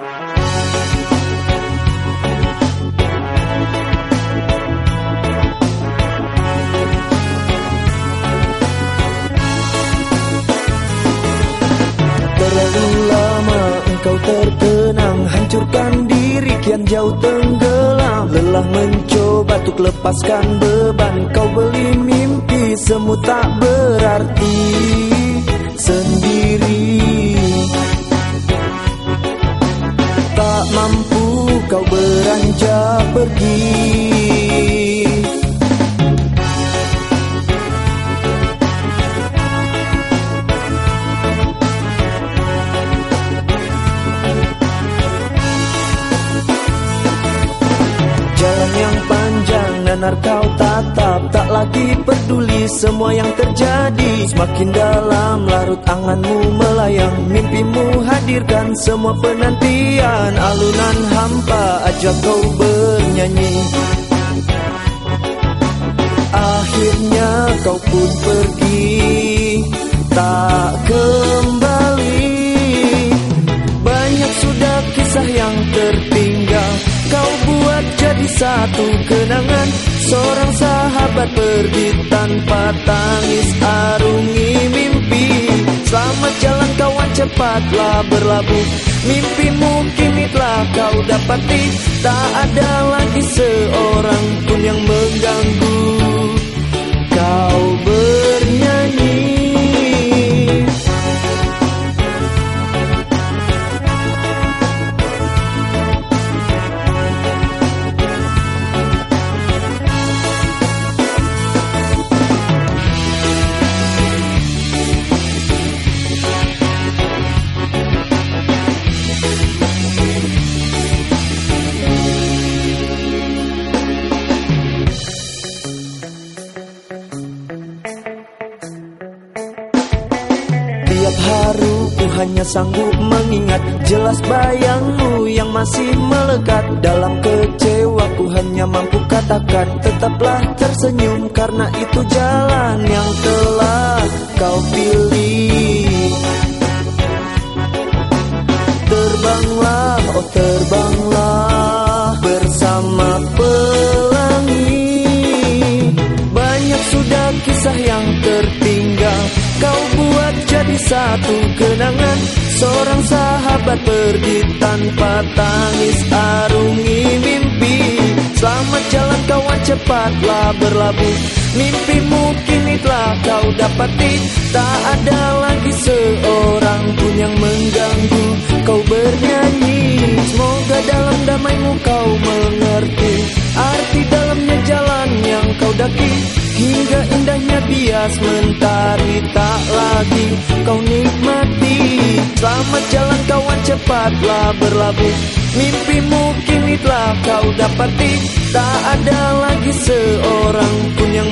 Terlalu lama engkau terkenang Hancurkan diri kian jauh tenggelam. Lelah mencoba untuk lepaskan beban Kau beli mimpi semu tak berarti Jalan yang panjang nanar kau tatap. Tak lagi peduli semua yang terjadi. Semakin dalam larut anganmu melayang. Mimpimu hadirkan semua penantian. Alunan hampa ajak kau bernyanyi Akhirnya kau pun pergi Tak kembali. Banyak sudah kisah yang tertinggal. Kau buat jadi satu kenangan. Seorang sahabat pergi tanpa tangis Arungi mimpi. Selamat jalan kawan cepatlah berlabuh. Mimpimu kini telah kau dapati. Tak ada seorang Tiap hari ku hanya sanggup mengingat Jelas bayangmu yang masih melekat. Dalam kecewa ku hanya mampu katakan Tetaplah tersenyum karena itu jalan yang telah kau pilih. Terbanglah, oh terbanglah satu kenangan Seorang sahabat pergi tanpa tangis Arungi mimpi. Selamat jalan kawan cepatlah berlabuh. Mimpimu kini telah kau dapati. Tak ada lagi seorang pun yang mengganggu. Kau bernyanyi Semoga dalam damaimu kau mengerti mentari Tak lagi kau nikmati. Selamat jalan kawan cepatlah berlabuh. Mimpimu kini telah kau dapati. Tak ada lagi seorang pun yang